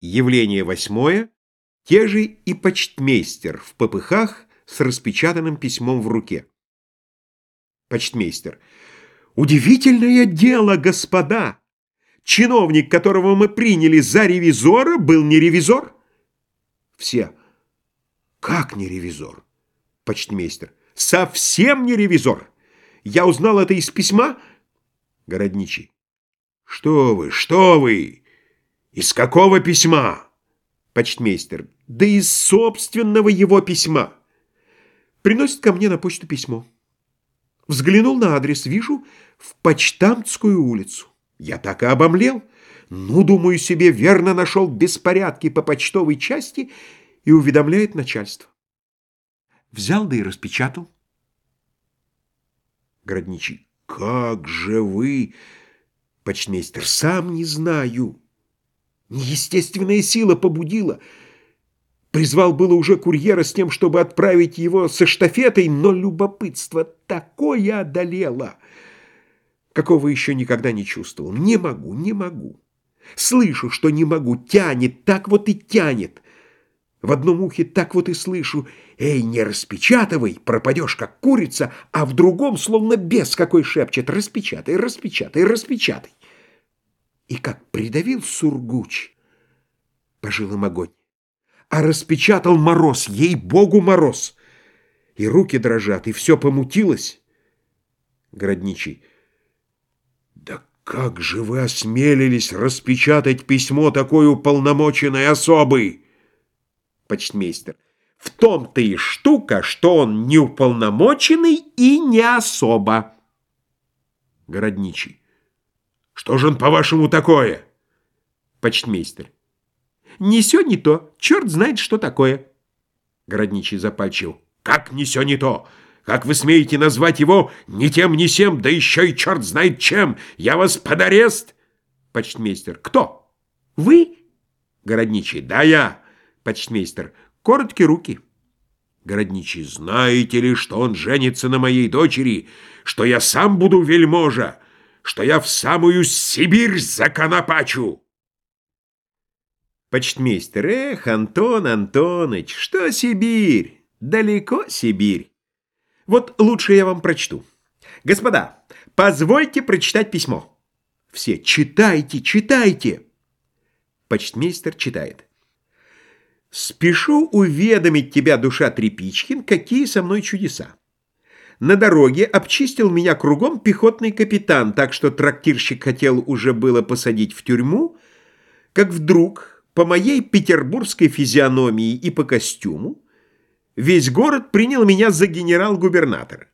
Явление восьмое. Те же и почтмейстер в попыхах с распечатанным письмом в руке. Почтмейстер. Удивительное дело, господа! Чиновник, которого мы приняли за ревизора, был не ревизор. Все. Как не ревизор? Почтмейстер. Совсем не ревизор. Я узнал это из письма. Городничий. Что вы, что вы? Из какого письма? Почтмейстер. Да из собственного его письма. Приносит ко мне на почту письмо. Взглянул на адрес, вижу, в Почтамтскую улицу. Я так и обомлел. Ну, думаю себе, верно нашел беспорядки по почтовой части и уведомляет начальство. Взял да и распечатал. Городничий. Как же вы... Почтмейстер. Сам не знаю. Неестественная сила побудила. Призвал было уже курьера с тем, чтобы отправить его со штафетой, но любопытство такое одолело, какого еще никогда не чувствовал. Не могу, не могу. Слышу, что не могу, тянет, так вот и тянет. В одном ухе так вот и слышу «Эй, не распечатывай, пропадешь, как курица», а в другом, словно бес какой шепчет «Распечатай, распечатай, распечатай». И как придавил сургуч, пожил им огонь. А распечатал мороз, ей-богу, мороз. И руки дрожат, и все помутилось. Городничий. Да как же вы осмелились распечатать письмо такой уполномоченной особы? Почтмейстер. В том-то и штука, что он не уполномоченный и не особо. Городничий. Что же он, по-вашему, такое? Почтмейстер. Не сё не то. Черт знает, что такое. Городничий запальчил. Как не сё не то? Как вы смеете назвать его ни тем, ни сем, да еще и черт знает чем? Я вас под арест? Почтмейстер. Кто? Вы? Городничий. Да, я. Почтмейстер. Короткие руки. Городничий. Знаете ли, что он женится на моей дочери? Что я сам буду вельможа? Что я в самую Сибирь законопачу. Почтмейстер, эх, Антон Антоныч, что Сибирь? Далеко Сибирь. Вот лучше я вам прочту. Господа, позвольте прочитать письмо. Все, читайте, читайте. Почтмейстер читает. «Спешу уведомить тебя, душа Трепичкин, какие со мной чудеса. На дороге обчистил меня кругом пехотный капитан, так что трактирщик хотел уже было посадить в тюрьму, как вдруг по моей петербургской физиономии и по костюму весь город принял меня за генерал-губернатора.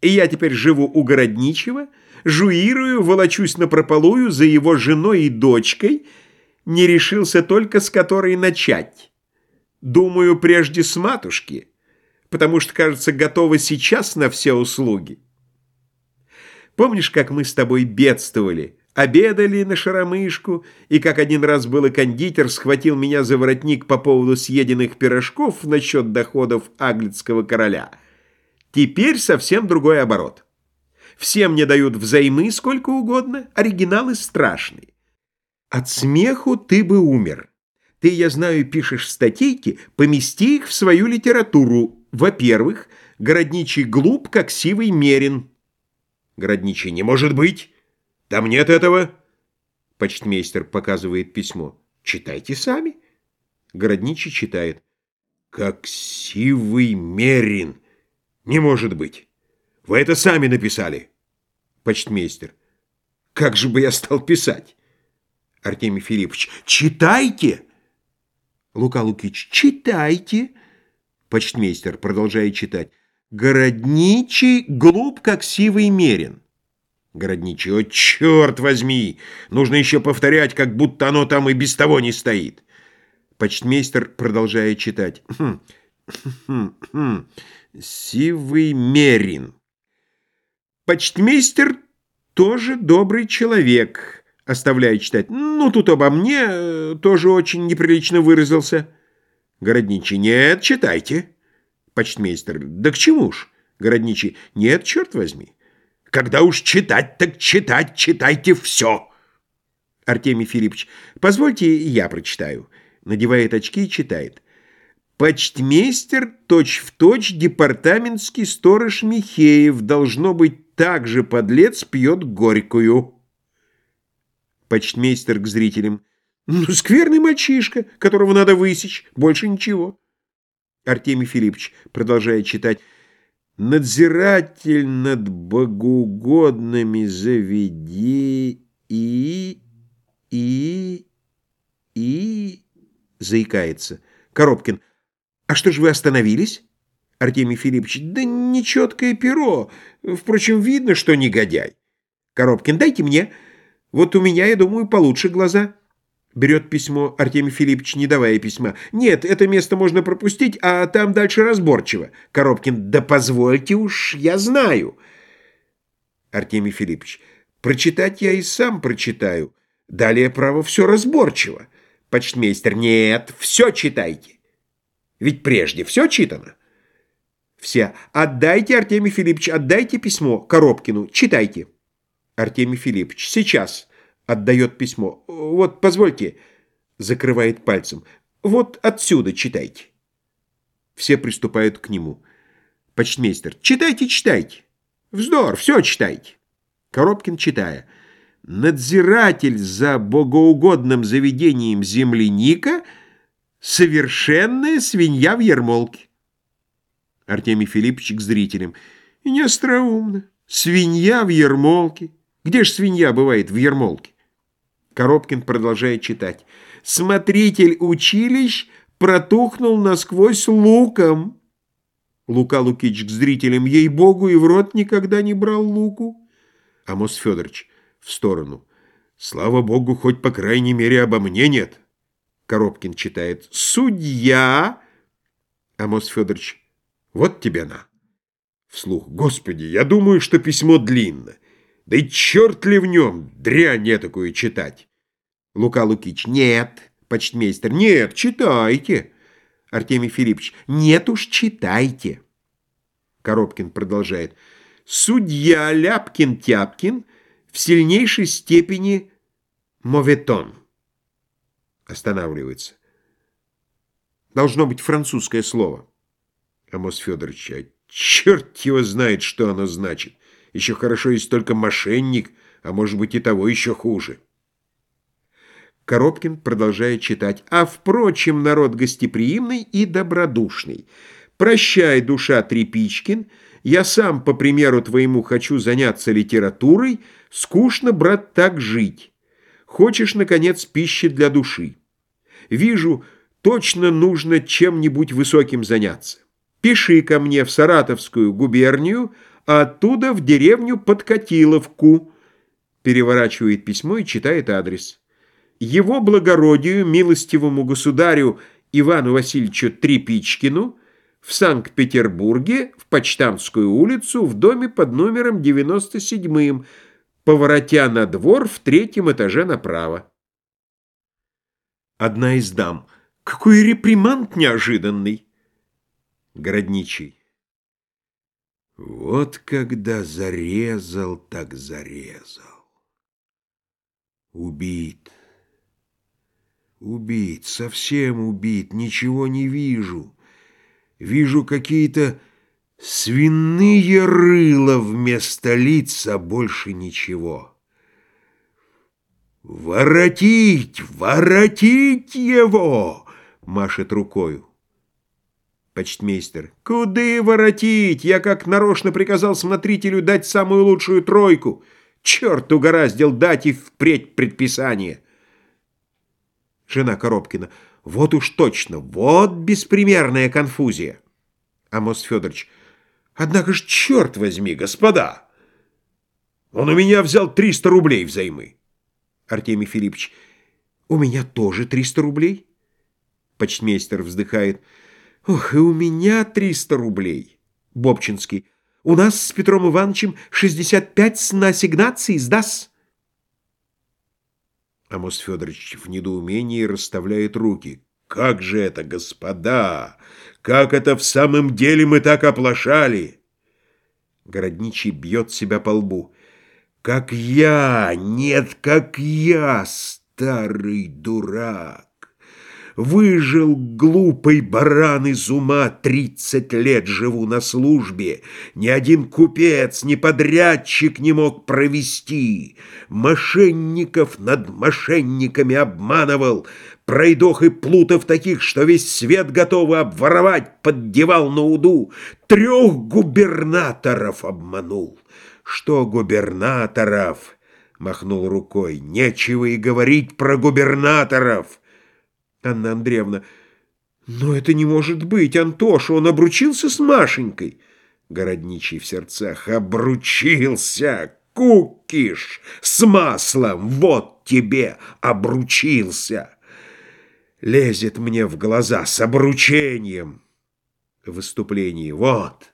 И я теперь живу у Городничего, жуирую, волочусь напропалую за его женой и дочкой, не решился только с которой начать. Думаю, прежде с матушки — потому что, кажется, готова сейчас на все услуги. Помнишь, как мы с тобой бедствовали, обедали на шаромышку, и как один раз был и кондитер схватил меня за воротник по поводу съеденных пирожков насчет доходов аглицкого короля? Теперь совсем другой оборот. Всем мне дают взаймы сколько угодно, оригиналы страшные. От смеху ты бы умер. Ты, я знаю, пишешь статейки, помести их в свою литературу, во-первых, городничий глуп, как сивый мерин. Городничий, не может быть. Там нет этого. Почтмейстер показывает письмо. Читайте сами. Городничий читает. Как сивый мерин. Не может быть. Вы это сами написали. Почтмейстер. Как же бы я стал писать? Артемий Филиппович. Читайте. Лука Лукич. Читайте. Почтмейстер, продолжая читать. «Городничий глуп, как сивый мерин». Городничий, о, черт возьми! Нужно еще повторять, как будто оно там и без того не стоит. Почтмейстер, продолжая читать. «Хм, хм, хм, сивый мерин. Почтмейстер тоже добрый человек, оставляя читать. Ну, тут обо мне э, тоже очень неприлично выразился. Городничий. Нет, читайте. Почтмейстер. Да к чему ж? Городничий. Нет, черт возьми. Когда уж читать, так читать, читайте все. Артемий Филиппович, позвольте, я прочитаю. Надевает очки и читает. Почтмейстер точь-в-точь точь, департаментский сторож Михеев, должно быть, также подлец пьет горькую. Почтмейстер к зрителям. Ну, скверный мальчишка, которого надо высечь, больше ничего. Артемий Филиппович, продолжая читать, «Надзиратель над богоугодными заведи и... и... и...» заикается. Коробкин, «А что же вы остановились?» Артемий Филиппович, «Да нечеткое перо. Впрочем, видно, что негодяй». Коробкин, «Дайте мне. Вот у меня, я думаю, получше глаза». Берет письмо Артемий Филиппович, не давая письма. «Нет, это место можно пропустить, а там дальше разборчиво». Коробкин, «Да позвольте уж, я знаю». Артемий Филиппович, «Прочитать я и сам прочитаю. Далее, право, все разборчиво». Почтмейстер, «Нет, все читайте. Ведь прежде все читано». Все, «Отдайте, Артемий Филиппович, отдайте письмо Коробкину, читайте». Артемий Филиппович, «Сейчас». Отдает письмо. «Вот, позвольте», — закрывает пальцем. «Вот отсюда читайте». Все приступают к нему. Почтмейстер. «Читайте, читайте». «Вздор, все читайте». Коробкин, читая. «Надзиратель за богоугодным заведением земляника — совершенная свинья в ермолке». Артемий Филиппович к зрителям. «И не. Свинья в ермолке. Где ж свинья бывает в ермолке?» Коробкин продолжает читать. «Смотритель училищ протухнул насквозь луком». Лука Лукич к зрителям. «Ей-богу, и в рот никогда не брал луку». Амос Федорович в сторону. «Слава богу, хоть по крайней мере обо мне нет». Коробкин читает. «Судья!» Амос Федорович. «Вот тебе на». Вслух. «Господи, я думаю, что письмо длинно. Да и черт ли в нем, дрянь такую читать. Лука Лукич, нет. Почтмейстер, нет, читайте. Артемий Филиппович, нет уж, читайте. Коробкин продолжает. Судья Ляпкин-Тяпкин в сильнейшей степени моветон. Останавливается. Должно быть французское слово. Амос Федорович, а черт его знает, что оно значит. Еще хорошо, есть только мошенник, а может быть и того еще хуже. Коробкин продолжает читать. «А, впрочем, народ гостеприимный и добродушный. Прощай, душа Трепичкин, я сам, по примеру твоему, хочу заняться литературой. Скучно, брат, так жить. Хочешь, наконец, пищи для души. Вижу, точно нужно чем-нибудь высоким заняться. Пиши ко мне в Саратовскую губернию, оттуда в деревню Подкатиловку. Переворачивает письмо и читает адрес. Его благородию, милостивому государю Ивану Васильевичу Трепичкину в Санкт-Петербурге, в Почтамскую улицу, в доме под номером 97 поворотя на двор в третьем этаже направо. Одна из дам. Какой репримант неожиданный! Городничий. Вот когда зарезал, так зарезал. Убит. Убит, совсем убит, ничего не вижу. Вижу какие-то свиные рыла вместо лица, больше ничего. «Воротить! Воротить его!» — машет рукою. Почтмейстер. «Куды воротить? Я как нарочно приказал смотрителю дать самую лучшую тройку. Черт угораздил дать и впредь предписание». Жена Коробкина. «Вот уж точно, вот беспримерная конфузия». Амос Федорович. «Однако ж, черт возьми, господа! Он у меня взял 300 рублей взаймы». Артемий Филиппович. «У меня тоже 300 рублей?» Почтмейстер вздыхает. Ох, и у меня 300 рублей. Бобчинский. У нас с Петром Ивановичем 65 на ассигнации сдаст. Амос Федорович в недоумении расставляет руки. «Как же это, господа? Как это в самом деле мы так оплошали?» Городничий бьет себя по лбу. как я, нет, как я, старый дурак. Выжил глупый баран из ума, тридцать лет живу на службе. Ни один купец, ни подрядчик не мог провести. Мошенников над мошенниками обманывал. Пройдох и плутов таких, что весь свет готовы обворовать, поддевал на уду. Трех губернаторов обманул. Что губернаторов? Махнул рукой. Нечего и говорить про губернаторов. Анна Андреевна. «Но это не может быть, Антоша, он обручился с Машенькой!» Городничий в сердцах. «Обручился! Кукиш! С маслом! Вот тебе! Обручился!» Лезет мне в глаза с обручением. Выступление. «Вот!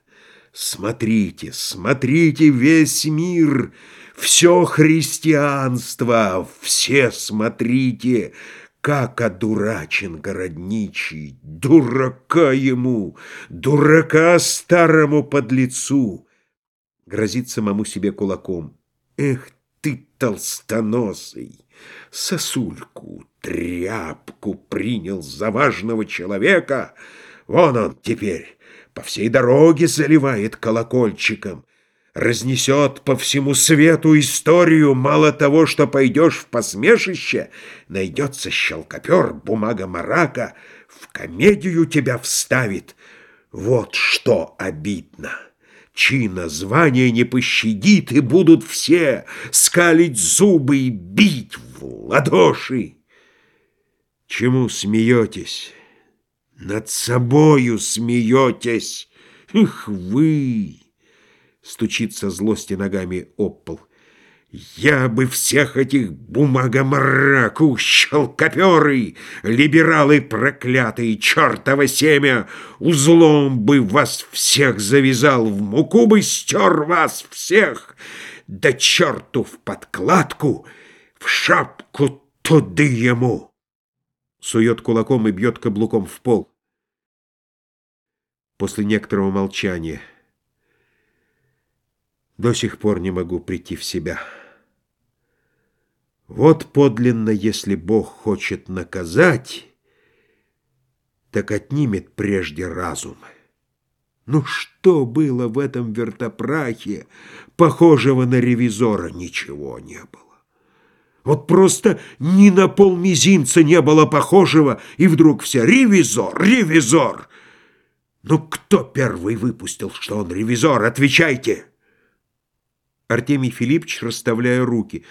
Смотрите, смотрите весь мир!» Все христианство, все смотрите, как одурачен городничий, дурака ему, дурака старому подлецу. Грозит самому себе кулаком. Эх ты, толстоносый, сосульку, тряпку принял за важного человека. Вон он теперь по всей дороге заливает колокольчиком разнесет по всему свету историю, мало того, что пойдешь в посмешище, найдется щелкопер, бумага марака, в комедию тебя вставит. Вот что обидно. Чина звание не пощадит, и будут все скалить зубы и бить в ладоши. Чему смеетесь? Над собою смеетесь. Эх вы! Стучится злости ногами об. Я бы всех этих бумагомраку, щелкоперы, либералы проклятые, чертово семя, узлом бы вас всех завязал, в муку бы стер вас всех, да черту в подкладку, в шапку туды ему. Сует кулаком и бьет каблуком в пол. После некоторого молчания — до сих пор не могу прийти в себя. Вот подлинно, если Бог хочет наказать, так отнимет прежде разум. Ну что было в этом вертопрахе, похожего на ревизора? Ничего не было. Вот просто ни на полмизинца не было похожего, и вдруг все «Ревизор! Ревизор!» Ну кто первый выпустил, что он ревизор? Отвечайте! Артемий Филиппович, расставляя руки.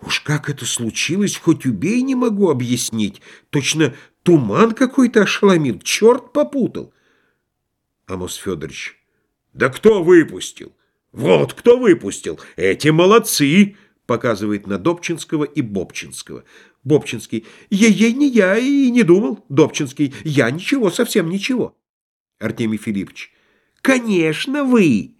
«Уж как это случилось, хоть убей, не могу объяснить. Точно туман какой-то ошеломил, черт попутал». Амос Федорович. «Да кто выпустил? Вот кто выпустил! Эти молодцы!» Показывает на Добчинского и Бобчинского. Бобчинский. «Ей-ей не я и не думал». Добчинский. «Я ничего, совсем ничего». Артемий Филиппович. «Конечно, вы!»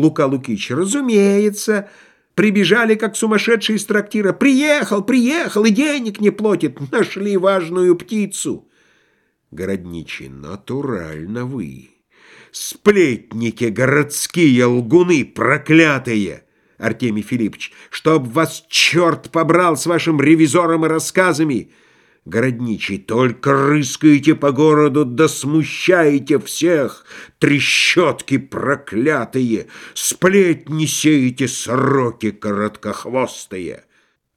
Лука Лукич, разумеется. Прибежали, как сумасшедшие из трактира. Приехал, приехал, и денег не платит. Нашли важную птицу. Городничий, натурально вы. Сплетники городские, лгуны проклятые. Артемий Филиппович, чтоб вас черт побрал с вашим ревизором и рассказами. Городничий, только рыскаете по городу, да смущаете всех, трещотки проклятые, сплетни сеете, сороки короткохвостые.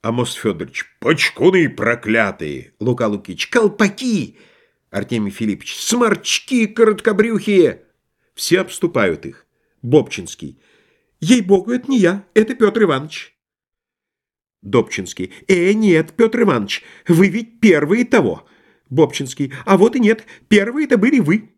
Амос Федорович, почкуны проклятые. Лука Лукич, колпаки. Артемий Филиппович, сморчки короткобрюхие. Все обступают их. Бобчинский, ей-богу, это не я, это Петр Иванович. Добчинский. «Э, нет, Петр Иванович, вы ведь первые того». Бобчинский. «А вот и нет, первые-то были вы».